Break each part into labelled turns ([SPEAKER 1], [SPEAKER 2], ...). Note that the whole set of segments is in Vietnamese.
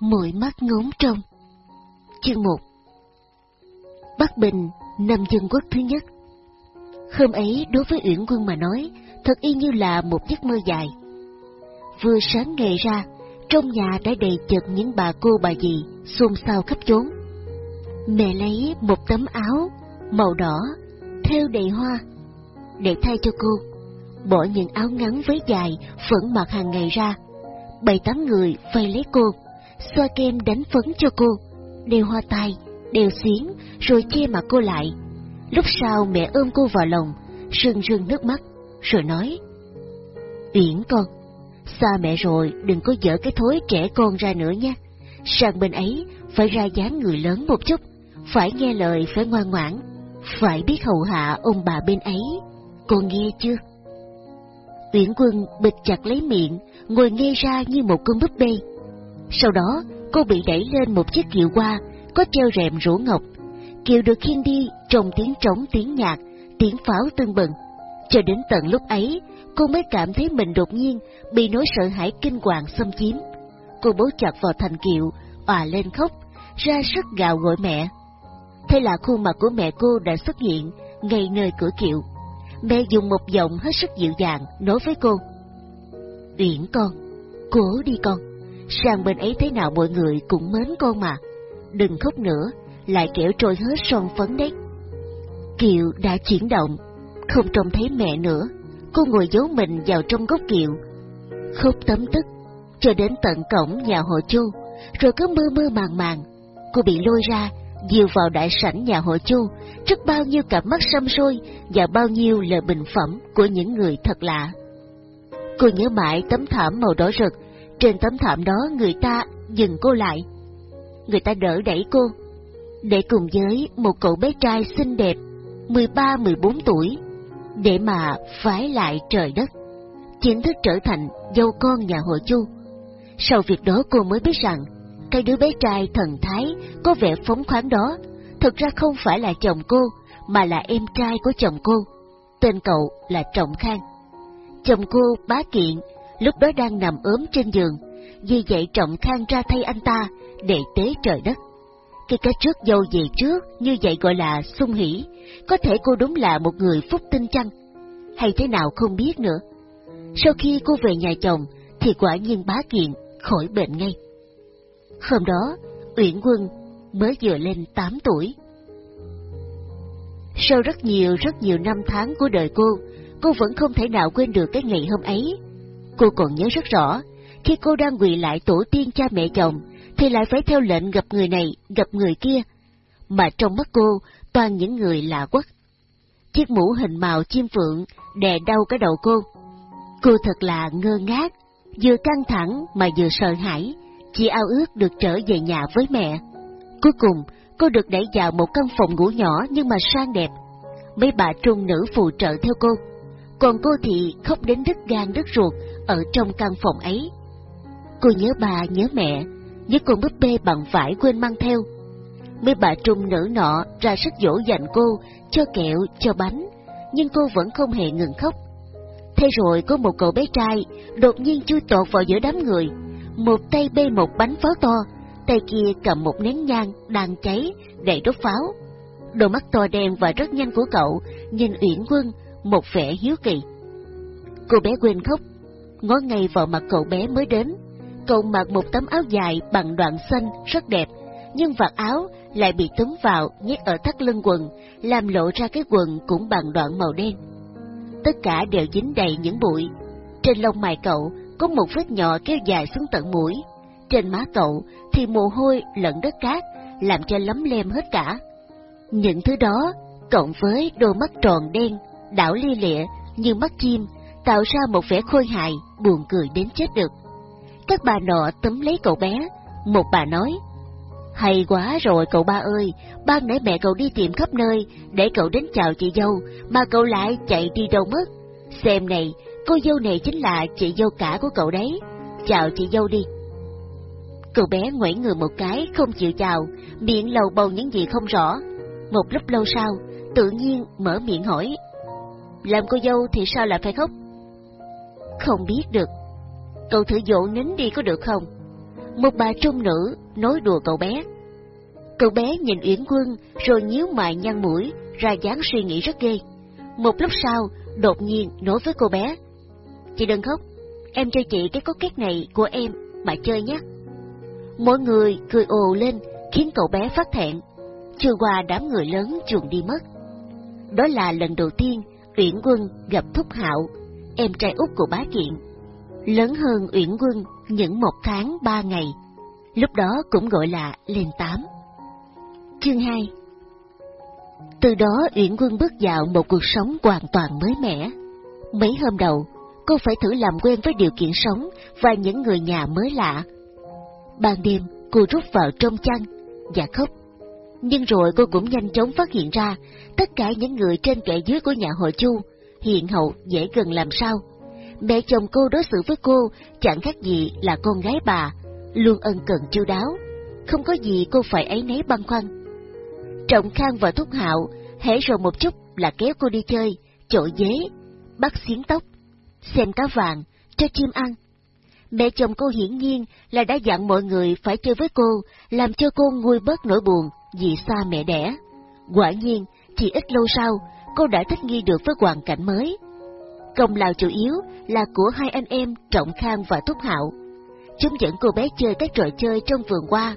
[SPEAKER 1] Mũi mắt ngóng trông Chương 1 Bắc Bình, năm dân quốc thứ nhất Hôm ấy đối với Uyển Quân mà nói, thật y như là một giấc mơ dài. Vừa sáng ngày ra, trong nhà đã đầy chật những bà cô bà dì xôn xao khắp chốn. Mẹ lấy một tấm áo màu đỏ, theo đầy hoa, để thay cho cô. Bỏ những áo ngắn với dài vẫn mặc hàng ngày ra. Bảy tám người vây lấy cô, xoa kem đánh phấn cho cô, đeo hoa tai, đeo xiến, rồi che mặt cô lại. Lúc sau mẹ ôm cô vào lòng, rưng rưng nước mắt, rồi nói: Uyển con, xa mẹ rồi, đừng có dở cái thối trẻ con ra nữa nha. Sang bên ấy phải ra dáng người lớn một chút, phải nghe lời, phải ngoan ngoãn, phải biết hầu hạ ông bà bên ấy. Con nghe chưa? Uyển Quân bịt chặt lấy miệng, ngồi nghe ra như một con búp bê. Sau đó, cô bị đẩy lên một chiếc kiệu qua, có treo rèm rũ ngọc. Kiệu được khiêng đi trong tiếng trống tiếng nhạc, tiếng pháo tưng bừng. Cho đến tận lúc ấy, cô mới cảm thấy mình đột nhiên bị nỗi sợ hãi kinh hoàng xâm chiếm. Cô bấu chặt vào thành kiệu, òa lên khóc, ra sức gào gọi mẹ. Thế là khuôn mặt của mẹ cô đã xuất hiện ngay nơi cửa kiệu. Mẹ dùng một giọng hết sức dịu dàng nói với cô. Uyển con, cố đi con, sang bên ấy thế nào mọi người cũng mến con mà. Đừng khóc nữa, lại kẻo trôi hết son phấn đấy. Kiều đã chuyển động, không trông thấy mẹ nữa, cô ngồi giấu mình vào trong góc kiệu, khóc tấm tức, cho đến tận cổng nhà họ Chu, rồi cứ mơ mơ màng màng, cô bị lôi ra, dìu vào đại sảnh nhà họ Chu, trước bao nhiêu cặp mắt xăm sôi và bao nhiêu lời bình phẩm của những người thật lạ. Cô nhớ mãi tấm thảm màu đỏ rực, trên tấm thảm đó người ta dừng cô lại. Người ta đỡ đẩy cô, để cùng với một cậu bé trai xinh đẹp, 13-14 tuổi, để mà phái lại trời đất, chính thức trở thành dâu con nhà hội Chu. Sau việc đó cô mới biết rằng, cái đứa bé trai thần thái có vẻ phóng khoáng đó, thực ra không phải là chồng cô, mà là em trai của chồng cô. Tên cậu là Trọng Khang. Chồng cô bá kiện, lúc đó đang nằm ốm trên giường, vì vậy Trọng Khang ra thay anh ta để tế trời đất. Cái cái trước dâu về trước như vậy gọi là sung hỉ, có thể cô đúng là một người phúc tinh chăng? Hay thế nào không biết nữa. Sau khi cô về nhà chồng thì quả nhiên bá kiện khỏi bệnh ngay. Hôm đó, Uyển Quân mới vừa lên 8 tuổi. Sau rất nhiều rất nhiều năm tháng của đời cô, cô vẫn không thể nào quên được cái ngày hôm ấy. Cô còn nhớ rất rõ, khi cô đang quỳ lại tổ tiên cha mẹ chồng, thì lại phải theo lệnh gặp người này, gặp người kia. Mà trong mắt cô, toàn những người lạ quắc. Chiếc mũ hình màu chim phượng đè đau cái đầu cô. Cô thật là ngơ ngác, vừa căng thẳng mà vừa sợ hãi, chỉ ao ước được trở về nhà với mẹ. Cuối cùng, cô được đẩy vào một căn phòng ngủ nhỏ nhưng mà sang đẹp. Mấy bà trung nữ phụ trợ theo cô, còn cô thì khóc đến đứt gan đứt ruột ở trong căn phòng ấy. Cô nhớ bà, nhớ mẹ, nhớ con búp bê bằng vải quên mang theo. Mấy bà trung nữ nọ ra sức dỗ dành cô, cho kẹo, cho bánh, nhưng cô vẫn không hề ngừng khóc. Thế rồi có một cậu bé trai đột nhiên chui tọt vào giữa đám người, một tay bê một bánh pháo to, tay kia cầm một nén nhang đang cháy để đốt pháo. Đôi mắt to đen và rất nhanh của cậu nhìn Uyển Quân một vẻ hiếu kỳ. Cô bé quên khóc, ngó ngay vào mặt cậu bé mới đến. Cậu mặc một tấm áo dài bằng đoạn xanh rất đẹp, nhưng vạt áo lại bị túm vào nhét ở thắt lưng quần, làm lộ ra cái quần cũng bằng đoạn màu đen. Tất cả đều dính đầy những bụi. Trên lông mày cậu có một vết nhỏ kéo dài xuống tận mũi. Trên má cậu thì mồ hôi lẫn đất cát, làm cho lấm lem hết cả. Những thứ đó, cộng với đôi mắt tròn đen, đảo lia lịa như mắt chim, tạo ra một vẻ khôi hài, buồn cười đến chết được. Các bà nọ túm lấy cậu bé, một bà nói, hay quá rồi cậu ba ơi, ban nãy mẹ cậu đi tìm khắp nơi để cậu đến chào chị dâu, mà cậu lại chạy đi đâu mất. Xem này, cô dâu này chính là chị dâu cả của cậu đấy. Chào chị dâu đi. Cậu bé ngoảy người một cái, không chịu chào, miệng lầu bầu những gì không rõ. Một lúc lâu sau, tự nhiên mở miệng hỏi. Làm cô dâu thì sao lại phải khóc? Không biết được. Cậu thử dỗ nín đi có được không? một bà trung nữ nói đùa cậu bé. Cậu bé nhìn Uyển Quân rồi nhíu mày nhăn mũi, ra dáng suy nghĩ rất ghê. Một lúc sau, đột nhiên nói với cô bé. Chị đừng khóc, em cho chị cái cốt két này của em, mà chơi nhé. Mọi người cười ồ lên, khiến cậu bé phát thẹn. Chưa qua đám người lớn chuồn đi mất. Đó là lần đầu tiên Uyển Quân gặp Thúc Hạo, em trai út của bá kiện. Lớn hơn Uyển Quân những một tháng ba ngày, lúc đó cũng gọi là lên tám. Chương 2 Từ đó Uyển Quân bước vào một cuộc sống hoàn toàn mới mẻ. Mấy hôm đầu, cô phải thử làm quen với điều kiện sống và những người nhà mới lạ. Ban đêm, cô rút vào trong chăn và khóc. Nhưng rồi cô cũng nhanh chóng phát hiện ra tất cả những người trên kệ dưới của nhà hội Chu hiền hậu dễ gần làm sao. Mẹ chồng cô đối xử với cô chẳng khác gì là con gái bà, luôn ân cần chu đáo, không có gì cô phải ấy nấy băn khoăn. Trọng Khang và Thúc Hạo hễ rồi một chút là kéo cô đi chơi, chỗ dế, bắt xiến tóc, xem cá vàng, cho chim ăn. Mẹ chồng cô hiển nhiên là đã dặn mọi người phải chơi với cô, làm cho cô nguôi bớt nỗi buồn vì xa mẹ đẻ. Quả nhiên, chỉ ít lâu sau, cô đã thích nghi được với hoàn cảnh mới. Công lao chủ yếu là của hai anh em Trọng Khang và Thúc Hạo. Chúng dẫn cô bé chơi các trò chơi trong vườn hoa.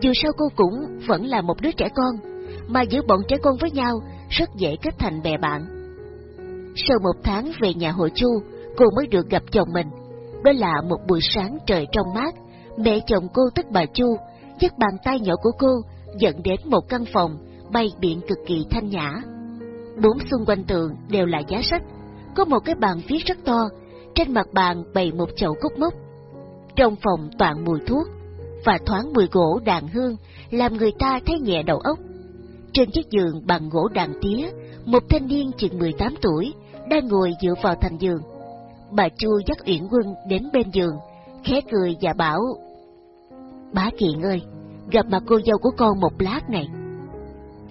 [SPEAKER 1] Dù sao cô cũng vẫn là một đứa trẻ con, mà giữa bọn trẻ con với nhau rất dễ kết thành bè bạn. Sau một tháng về nhà hội Chu, cô mới được gặp chồng mình. Đó là một buổi sáng trời trong mát, mẹ chồng cô tức bà Chu, dắt bàn tay nhỏ của cô dẫn đến một căn phòng bay biển cực kỳ thanh nhã. Bốn xung quanh tường đều là giá sách, có một cái bàn viết rất to, trên mặt bàn bày một chậu cúc mốc. Trong phòng toàn mùi thuốc, và thoáng mùi gỗ đàn hương, làm người ta thấy nhẹ đầu óc. Trên chiếc giường bằng gỗ đàn tía, một thanh niên chừng 18 tuổi đang ngồi dựa vào thành giường. Bà Chu dắt Uyển Quân đến bên giường, khẽ cười và bảo: Bá Kiện ơi, gặp mặt cô dâu của con một lát này.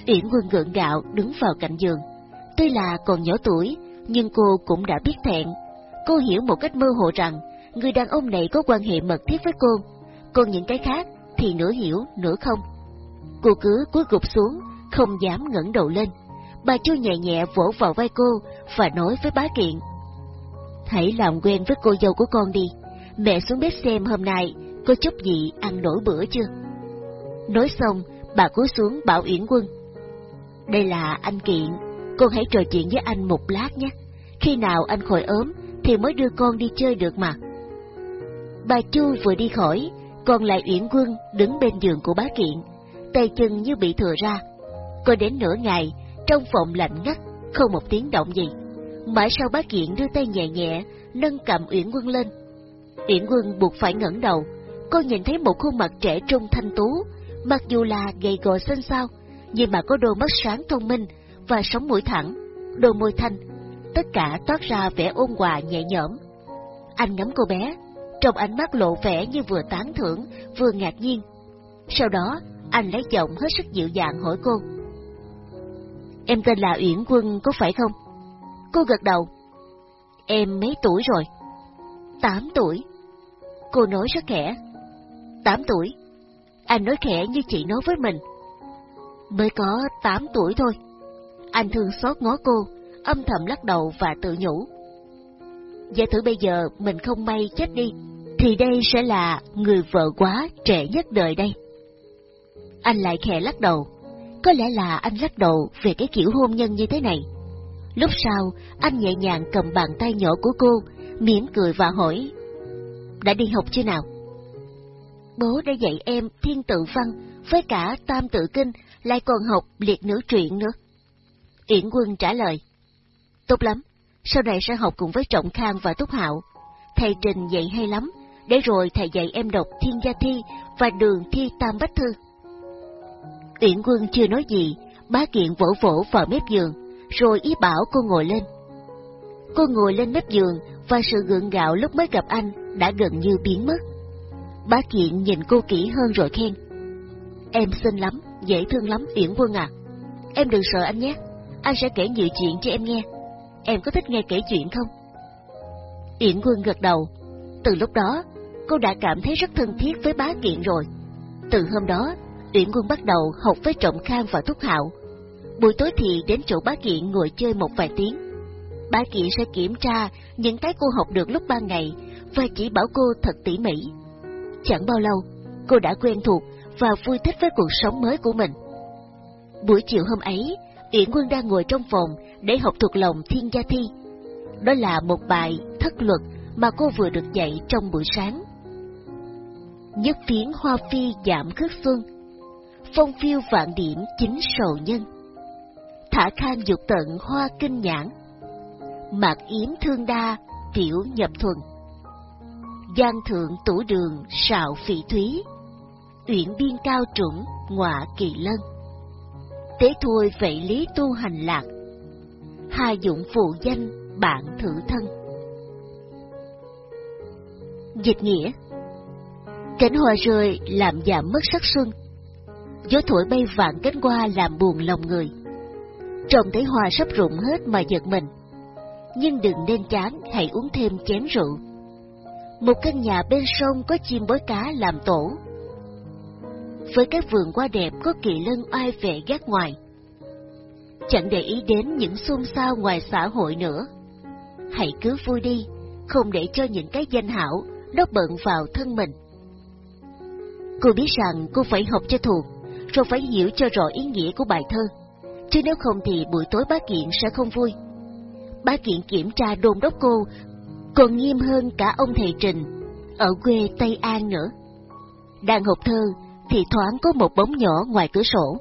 [SPEAKER 1] Uyển Quân gượng gạo đứng vào cạnh giường. Tuy là còn nhỏ tuổi, nhưng cô cũng đã biết thẹn. Cô hiểu một cách mơ hồ rằng người đàn ông này có quan hệ mật thiết với cô, còn những cái khác thì nửa hiểu nửa không. Cô cứ cúi gục xuống, không dám ngẩng đầu lên. Bà Chu nhẹ nhẹ vỗ vào vai cô và nói với bá kiện. Hãy làm quen với cô dâu của con đi, mẹ xuống bếp xem hôm nay có chút gì ăn nổi bữa chưa. Nói xong, bà cúi xuống bảo Uyển Quân. Đây là anh Kiện, con hãy trò chuyện với anh một lát nhé. Khi nào anh khỏi ốm thì mới đưa con đi chơi được mà. Bà Chu vừa đi khỏi, còn lại Uyển Quân đứng bên giường của bá Kiện, tay chân như bị thừa ra. Có đến nửa ngày, trong phòng lạnh ngắt, không một tiếng động gì. Mãi sau bá Kiện đưa tay nhẹ nhẹ, nâng cầm Uyển Quân lên. Uyển Quân buộc phải ngẩng đầu, cô nhìn thấy một khuôn mặt trẻ trung thanh tú, mặc dù là gầy gò xinh xao, nhưng mà có đôi mắt sáng thông minh và sống mũi thẳng, đôi môi thanh, tất cả toát ra vẻ ôn hòa nhẹ nhõm. Anh ngắm cô bé, trong ánh mắt lộ vẻ như vừa tán thưởng, vừa ngạc nhiên. Sau đó, anh lấy giọng hết sức dịu dàng hỏi cô. Em tên là Uyển Quân có phải không? Cô gật đầu. Em mấy tuổi rồi? Tám tuổi. Cô nói rất khẽ. Tám tuổi. Anh nói khẽ như chị nói với mình. Mới có tám tuổi thôi. Anh thương xót ngó cô, âm thầm lắc đầu và tự nhủ. Giả thử bây giờ mình không may chết đi, thì đây sẽ là người vợ quá trẻ nhất đời đây. Anh lại khẽ lắc đầu, có lẽ là anh lắc đầu về cái kiểu hôn nhân như thế này. Lúc sau, anh nhẹ nhàng cầm bàn tay nhỏ của cô, mỉm cười và hỏi, đã đi học chưa nào? Bố đã dạy em thiên tự văn với cả tam tự kinh, lại còn học liệt nữ truyện nữa. Yển Quân trả lời, tốt lắm, sau này sẽ học cùng với Trọng Khang và Túc Hạo. Thầy Trình dạy hay lắm, để rồi thầy dạy em đọc Thiên Gia Thi và Đường Thi Tam Bách Thư. Uyển Quân chưa nói gì, bá kiện vỗ vỗ vào mép giường, rồi ý bảo cô ngồi lên. Cô ngồi lên mép giường và sự gượng gạo lúc mới gặp anh đã gần như biến mất. Bá kiện nhìn cô kỹ hơn rồi khen. Em xinh lắm, dễ thương lắm Uyển Quân à. Em đừng sợ anh nhé, anh sẽ kể nhiều chuyện cho em nghe. Em có thích nghe kể chuyện không? Yển Quân gật đầu. Từ lúc đó, cô đã cảm thấy rất thân thiết với bá kiện rồi. Từ hôm đó, Yển Quân bắt đầu học với Trọng Khang và Thúc Hạo. Buổi tối thì đến chỗ bá kiện ngồi chơi một vài tiếng. Bá kiện sẽ kiểm tra những cái cô học được lúc ban ngày và chỉ bảo cô thật tỉ mỉ. Chẳng bao lâu, cô đã quen thuộc và vui thích với cuộc sống mới của mình. Buổi chiều hôm ấy, Yển Quân đang ngồi trong phòng để học thuộc lòng Thiên Gia Thi. Đó là một bài thất luật mà cô vừa được dạy trong buổi sáng. Nhất phiến hoa phi giảm khước xuân, phong phiêu vạn điểm chính sầu nhân. Thả khan dục tận hoa kinh nhãn, mạc yếm thương đa tiểu nhập thuần. Giang thượng tủ đường sạo phỉ thúy, uyển biên cao trũng ngọa kỳ lân. Tế thôi vậy lý tu hành lạc, hà dụng phụ danh bạn thử thân. Dịch nghĩa Cánh hoa rơi làm giảm mất sắc xuân, gió thổi bay vạn cánh hoa làm buồn lòng người. Trông thấy hoa sắp rụng hết mà giật mình, nhưng đừng nên chán hãy uống thêm chén rượu. Một căn nhà bên sông có chim bói cá làm tổ. Với các vườn hoa đẹp có kỳ lân oai vệ gác ngoài. Chẳng để ý đến những xôn xao ngoài xã hội nữa. Hãy cứ vui đi, không để cho những cái danh hảo nó bận vào thân mình. Cô biết rằng cô phải học cho thuộc, rồi phải hiểu cho rõ ý nghĩa của bài thơ, chứ nếu không thì buổi tối bá kiện sẽ không vui. Bá kiện kiểm tra đôn đốc cô, còn nghiêm hơn cả ông thầy Trình, ở quê Tây An nữa. Đang học thơ, thì thoáng có một bóng nhỏ ngoài cửa sổ.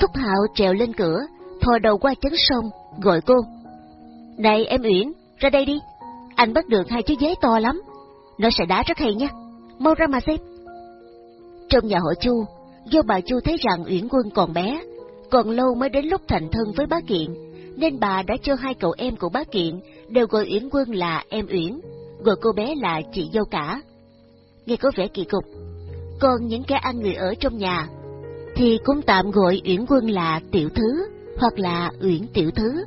[SPEAKER 1] Thúc Hạo trèo lên cửa, thò đầu qua chấn sông, gọi cô. Này em Uyển, ra đây đi. Anh bắt được hai chú dế to lắm. Nó sẽ đá rất hay nha. Mau ra mà xem. Trong nhà họ Chu, do bà Chu thấy rằng Uyển Quân còn bé, còn lâu mới đến lúc thành thân với bá Kiện, nên bà đã cho hai cậu em của bá Kiện đều gọi Uyển Quân là em Uyển, gọi cô bé là chị dâu cả. Nghe có vẻ kỳ cục. Còn những kẻ ăn người ở trong nhà, thì cũng tạm gọi Uyển Quân là tiểu thứ, hoặc là Uyển tiểu thứ.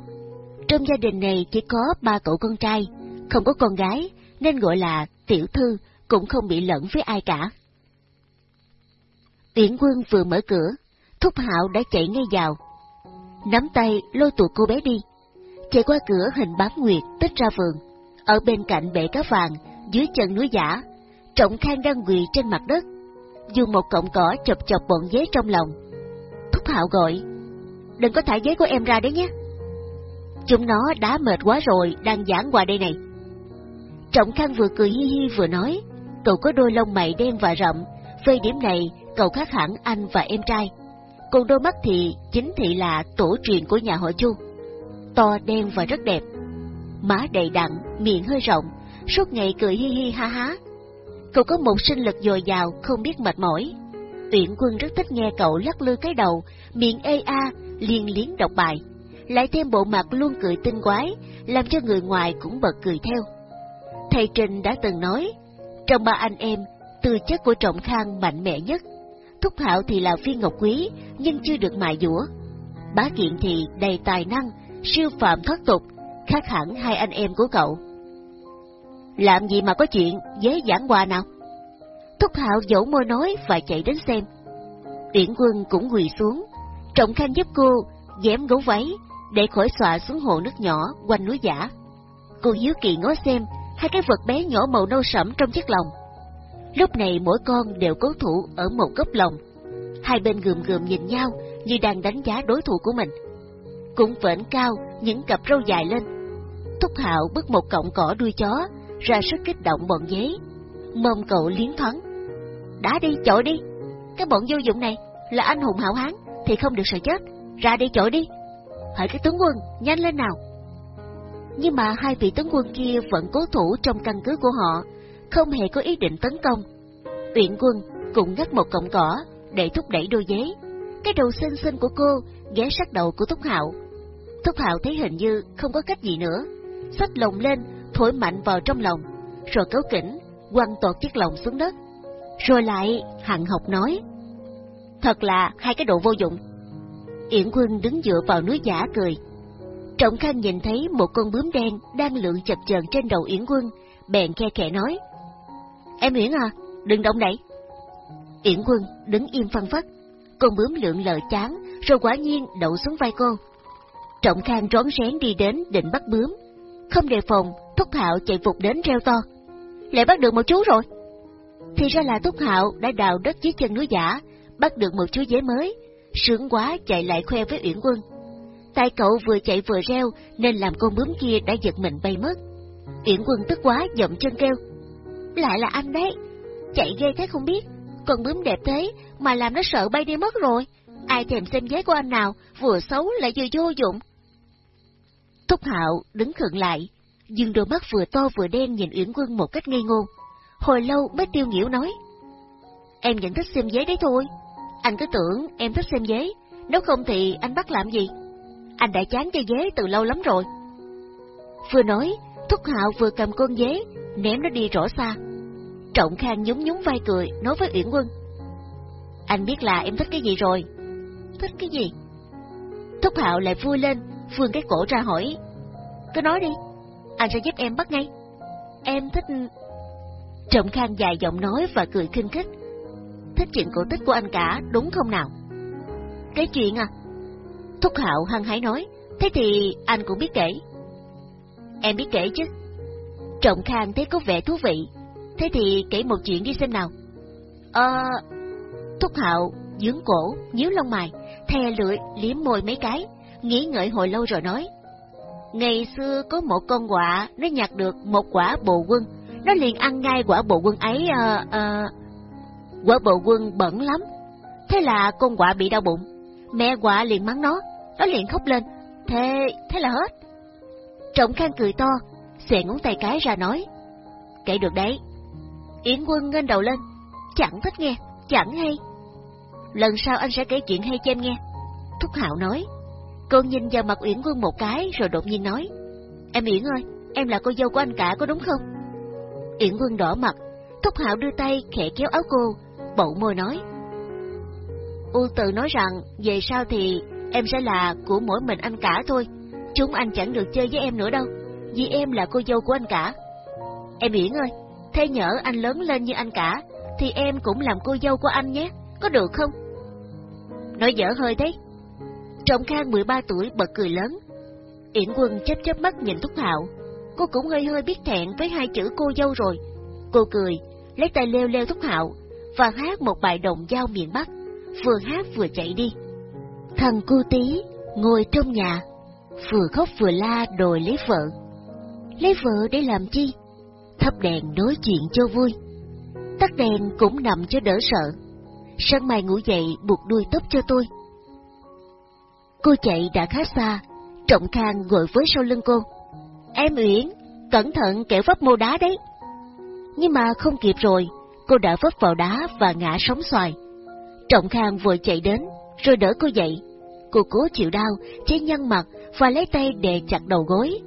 [SPEAKER 1] Trong gia đình này chỉ có ba cậu con trai, không có con gái, nên gọi là tiểu thư, cũng không bị lẫn với ai cả. Uyển Quân vừa mở cửa, Thúc Hạo đã chạy ngay vào, nắm tay lôi tụt cô bé đi, chạy qua cửa hình bán nguyệt tích ra vườn, ở bên cạnh bể cá vàng dưới chân núi giả, trọng khang đang quỳ trên mặt đất, dùng một cọng cỏ chọc chọc bọn dế trong lòng. Thúc Hạo gọi, đừng có thả dế của em ra đấy nhé. Chúng nó đã mệt quá rồi, đang giãn qua đây này. Trọng Khang vừa cười hi hi vừa nói, cậu có đôi lông mày đen và rậm, về điểm này cậu khác hẳn anh và em trai. Còn đôi mắt thì chính thị là tổ truyền của nhà họ Chu. To đen và rất đẹp. Má đầy đặn, miệng hơi rộng, suốt ngày cười hi hi ha há. Cậu có một sinh lực dồi dào, không biết mệt mỏi. Uyển Quân rất thích nghe cậu lắc lư cái đầu, miệng ê a, liên liến đọc bài. Lại thêm bộ mặt luôn cười tinh quái, làm cho người ngoài cũng bật cười theo. Thầy Trình đã từng nói, trong ba anh em, tư chất của Trọng Khang mạnh mẽ nhất. Thúc Hạo thì là viên ngọc quý, nhưng chưa được mài dũa. Bá Kiện thì đầy tài năng, siêu phạm thoát tục, khác hẳn hai anh em của cậu. Làm gì mà có chuyện, dễ giảng hòa nào? Thúc Hạo dẫu môi nói và chạy đến xem. Uyển Quân cũng quỳ xuống, Trọng Khanh giúp cô dém gấu váy để khỏi xòa xuống hồ nước nhỏ quanh núi giả. Cô hiếu kỳ ngó xem hai cái vật bé nhỏ màu nâu sẫm trong chiếc lồng. Lúc này mỗi con đều cố thủ ở một góc lồng. Hai bên gườm gườm nhìn nhau như đang đánh giá đối thủ của mình. Cũng vểnh cao những cặp râu dài lên. Thúc Hạo bước một cọng cỏ đuôi chó, ra sức kích động bọn dế. Mông cậu liến thoáng. Đá đi, chọi đi. Cái bọn vô dụng này là anh hùng hảo hán thì không được sợ chết. Ra đi chọi đi. Hỏi cái tướng quân, nhanh lên nào. Nhưng mà hai vị tướng quân kia vẫn cố thủ trong căn cứ của họ, không hề có ý định tấn công. Uyển quân cũng ngắt một cọng cỏ để thúc đẩy đôi giấy. Cái đầu xinh xinh của cô ghé sát đầu của Thúc Hạo. Thúc Hạo thấy hình như không có cách gì nữa, xách lồng lên, thổi mạnh vào trong lòng, rồi cấu kỉnh, quăng tột chiếc lồng xuống đất. Rồi lại hằng học nói, thật là hai cái độ vô dụng. Yển quân đứng dựa vào núi giả cười. Trọng Khang nhìn thấy một con bướm đen đang lượn chập chờn trên đầu Yển quân, bèn khe khẽ nói, Em yển à, đừng động đậy. Yển Quân đứng im phân phất, con bướm lượn lờ chán, rồi quả nhiên đậu xuống vai cô. Trọng Khang rón rén đi đến định bắt bướm, không đề phòng, Thúc Hạo chạy vụt đến reo to. Lại bắt được một chú rồi. Thì ra là Thúc Hạo đã đào đất dưới chân núi giả, bắt được một chú dế mới, sướng quá chạy lại khoe với Uyển Quân. Tại cậu vừa chạy vừa reo nên làm con bướm kia đã giật mình bay mất. Uyển Quân tức quá dậm chân kêu. Lại là anh đấy, chạy ghê thế không biết, con bướm đẹp thế mà làm nó sợ bay đi mất rồi. Ai thèm xem giấy của anh nào, vừa xấu lại vừa vô dụng. Thúc Hạo đứng khựng lại, dừng đôi mắt vừa to vừa đen nhìn Uyển Quân một cách ngây ngô. Hồi lâu mới tiêu nhiễu nói. Em vẫn thích xem giấy đấy thôi. Anh cứ tưởng em thích xem giấy, nếu không thì anh bắt làm gì? Anh đã chán chơi giấy từ lâu lắm rồi. Vừa nói, Thúc Hạo vừa cầm con giấy, ném nó đi rõ xa. Trọng Khang nhún nhún vai cười, nói với Uyển Quân. Anh biết là em thích cái gì rồi? Thích cái gì? Thúc Hạo lại vui lên, vươn cái cổ ra hỏi. Cứ nói đi, anh sẽ giúp em bắt ngay. Em thích... Trọng Khang dài giọng nói và cười khinh khích. Thích chuyện cổ tích của anh cả, đúng không nào? Cái chuyện à? Thúc Hạo hăng hái nói, thế thì anh cũng biết kể. Em biết kể chứ. Trọng Khang thấy có vẻ thú vị, thế thì kể một chuyện đi xem nào. Ờ... Thúc Hạo dướng cổ, nhíu lông mày, thè lưỡi, liếm môi mấy cái, nghĩ ngợi hồi lâu rồi nói. Ngày xưa có một con quạ, nó nhặt được một quả bồ quân, nó liền ăn ngay quả bồ quân ấy, à, à... quả bồ quân bẩn lắm. Thế là con quạ bị đau bụng, mẹ quạ liền mắng nó, nó liền khóc lên, thế, thế là hết. Trọng Khang cười to, xòe ngón tay cái ra nói, kể được đấy. Yến Quân ngên đầu lên, chẳng thích nghe, chẳng hay. Lần sau anh sẽ kể chuyện hay cho em nghe. Thúc Hạo nói, Cô nhìn vào mặt Uyển Quân một cái rồi đột nhiên nói, Em Uyển ơi, em là cô dâu của anh cả có đúng không? Uyển Quân đỏ mặt, Thúc Hạo đưa tay khẽ kéo áo cô, bậu môi nói. U tự nói rằng về sau thì em sẽ là của mỗi mình anh cả thôi, chúng anh chẳng được chơi với em nữa đâu, vì em là cô dâu của anh cả. Em Uyển ơi, thế nhỡ anh lớn lên như anh cả, thì em cũng làm cô dâu của anh nhé, có được không? Nói dở hơi đấy. Trọng Khang 13 tuổi bật cười lớn. Yển Quân chớp chớp mắt nhìn Thúc Hạo, cô cũng hơi hơi biết thẹn với hai chữ cô dâu rồi. Cô cười, lấy tay leo leo Thúc Hạo và hát một bài đồng dao miền Bắc, vừa hát vừa chạy đi. Thằng cu tí ngồi trong nhà, vừa khóc vừa la đòi lấy vợ. Lấy vợ để làm chi? Thắp đèn nói chuyện cho vui. Tắt đèn cũng nằm cho đỡ sợ. Sáng mai ngủ dậy buộc đuôi tóc cho tôi. Cô chạy đã khá xa, Trọng Khang gọi với sau lưng cô. Em Uyển, cẩn thận kẻo vấp mô đá đấy. Nhưng mà không kịp rồi, cô đã vấp vào đá và ngã sóng xoài. Trọng Khang vội chạy đến, rồi đỡ cô dậy. Cô cố chịu đau, chế nhăn mặt và lấy tay đè chặt đầu gối.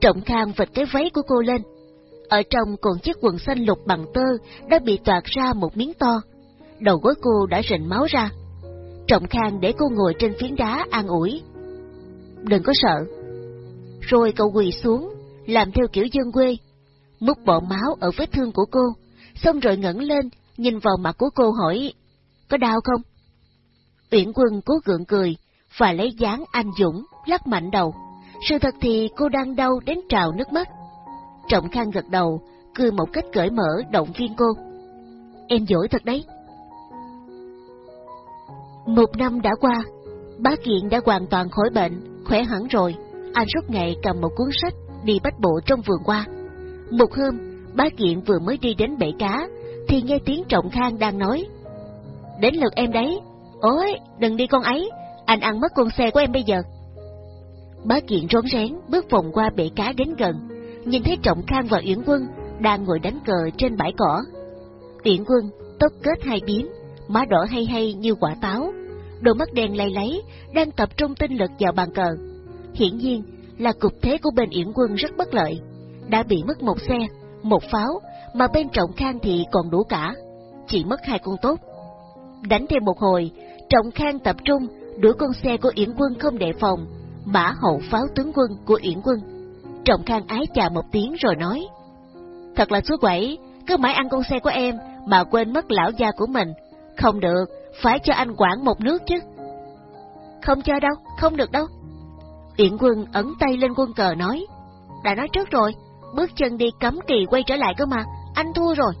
[SPEAKER 1] Trọng Khang vịt cái váy của cô lên. Ở trong còn chiếc quần xanh lục bằng tơ đã bị toạc ra một miếng to. Đầu gối cô đã rịn máu ra. Trọng Khang để cô ngồi trên phiến đá an ủi. Đừng có sợ. Rồi cậu quỳ xuống, làm theo kiểu dân quê, múc bộ máu ở vết thương của cô, xong rồi ngẩng lên, nhìn vào mặt của cô hỏi, có đau không? Uyển Quân cố gượng cười, và lấy dáng anh dũng, lắc mạnh đầu. Sự thật thì cô đang đau đến trào nước mắt. Trọng Khang gật đầu, cười một cách cởi mở động viên cô. Em giỏi thật đấy, một năm đã qua, bá Kiện đã hoàn toàn khỏi bệnh, khỏe hẳn rồi. Anh suốt ngày cầm một cuốn sách, đi bách bộ trong vườn qua. Một hôm, bá Kiện vừa mới đi đến bể cá, thì nghe tiếng Trọng Khang đang nói. Đến lượt em đấy, ôi, đừng đi con ấy, anh ăn mất con xe của em bây giờ. Bá Kiện rón rén bước vòng qua bể cá đến gần, nhìn thấy Trọng Khang và Uyển Quân đang ngồi đánh cờ trên bãi cỏ. Uyển Quân tóc kết hai biến, má đỏ hay hay như quả táo, đôi mắt đen lay lấy, đang tập trung tinh lực vào bàn cờ. Hiển nhiên là cục thế của bên Yển Quân rất bất lợi, đã bị mất một xe, một pháo, mà bên Trọng Khang thì còn đủ cả, chỉ mất hai con tốt. Đánh thêm một hồi, Trọng Khang tập trung đuổi con xe của Yển Quân không đề phòng, mã hậu pháo tướng quân của Yển Quân. Trọng Khang ái chà một tiếng rồi nói, thật là suối quẩy, cứ mãi ăn con xe của em mà quên mất lão gia của mình. Không được, phải cho anh quản một nước chứ. Không cho đâu, không được đâu. Uyển quân ấn tay lên quân cờ nói, đã nói trước rồi, bước chân đi cấm kỳ quay trở lại cơ mà, anh thua rồi.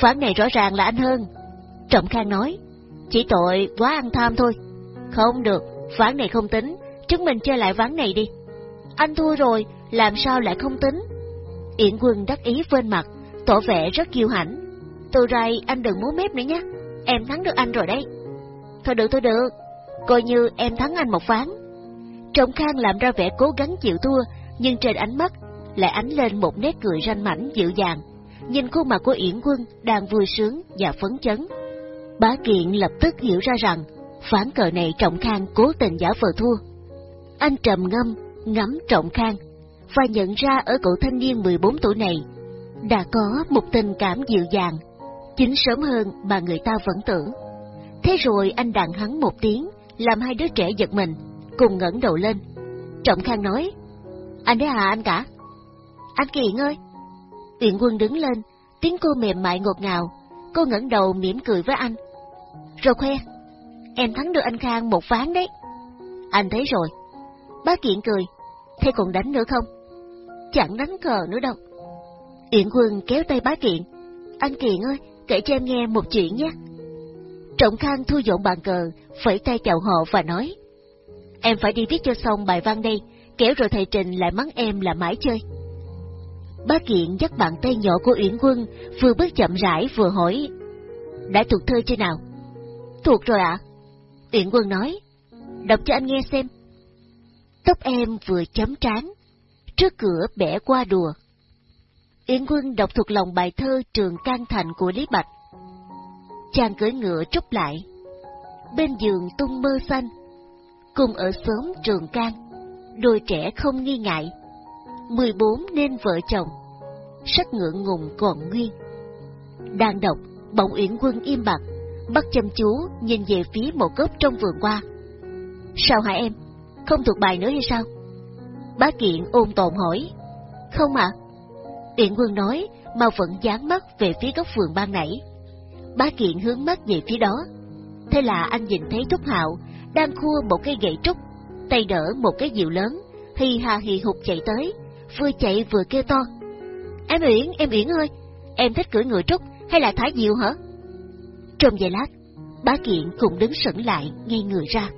[SPEAKER 1] Phán này rõ ràng là anh hơn. Trọng Khang nói, chỉ tội quá ăn tham thôi. Không được, ván này không tính, chúng mình chơi lại ván này đi. Anh thua rồi, làm sao lại không tính? Yển quân đắc ý vên mặt, tỏ vẻ rất kiêu hãnh. Từ rai anh đừng múa mép nữa nhé, em thắng được anh rồi đấy. Thôi được thôi được, coi như em thắng anh một ván. Trọng Khang làm ra vẻ cố gắng chịu thua, nhưng trên ánh mắt lại ánh lên một nét cười ranh mảnh dịu dàng. Nhìn khuôn mặt của Yển Quân đang vui sướng và phấn chấn. Bá Kiện lập tức hiểu ra rằng phán cờ này Trọng Khang cố tình giả vờ thua. Anh trầm ngâm, ngắm Trọng Khang và nhận ra ở cậu thanh niên 14 tuổi này đã có một tình cảm dịu dàng, chính sớm hơn mà người ta vẫn tưởng. Thế rồi anh đàn hắn một tiếng, làm hai đứa trẻ giật mình, cùng ngẩng đầu lên. Trọng Khang nói, anh đấy à anh cả? Anh Kiện ơi! Uyển Quân đứng lên, tiếng cô mềm mại ngọt ngào, cô ngẩng đầu mỉm cười với anh. Rồi khoe, em thắng được anh Khang một ván đấy. Anh thấy rồi. Bá Kiện cười, thế còn đánh nữa không? Chẳng đánh cờ nữa đâu. Uyển Quân kéo tay bá Kiện. Anh Kiện ơi, kể cho em nghe một chuyện nhé. Trọng Khang thu dọn bàn cờ, phẩy tay chào họ và nói. Em phải đi viết cho xong bài văn đây, kéo rồi thầy Trình lại mắng em là mãi chơi. Bá Kiện dắt bàn tay nhỏ của Uyển Quân, vừa bước chậm rãi vừa hỏi. Đã thuộc thơ chưa nào? Thuộc rồi ạ. À? Uyển Quân nói. Đọc cho anh nghe xem. Tóc em vừa chấm trán, trước cửa bẻ qua đùa. Yến Quân đọc thuộc lòng bài thơ Trường Can Thành của Lý Bạch. Chàng cưỡi ngựa trúc lại, bên giường tung mơ xanh, cùng ở xóm Trường Can, đôi trẻ không nghi ngại, mười bốn nên vợ chồng, sắc ngựa ngùng còn nguyên. Đang đọc, bỗng Uyển Quân im bặt, bắt chăm chú nhìn về phía một gốc trong vườn qua. Sao hả em? Không thuộc bài nữa hay sao? Bá Kiện ôn tồn hỏi. Không ạ. À? Tiện Quân nói mà vẫn dán mắt về phía góc vườn ban nãy. Bá Kiện hướng mắt về phía đó. Thế là anh nhìn thấy Trúc Hạo đang khua một cây gậy trúc, tay đỡ một cái diều lớn, Hì hà hì hục chạy tới, vừa chạy vừa kêu to. Em Uyển, em Uyển ơi, em thích cưỡi ngựa trúc hay là thái diều hả? Trong giây lát, bá kiện cùng đứng sững lại, ngay người ra.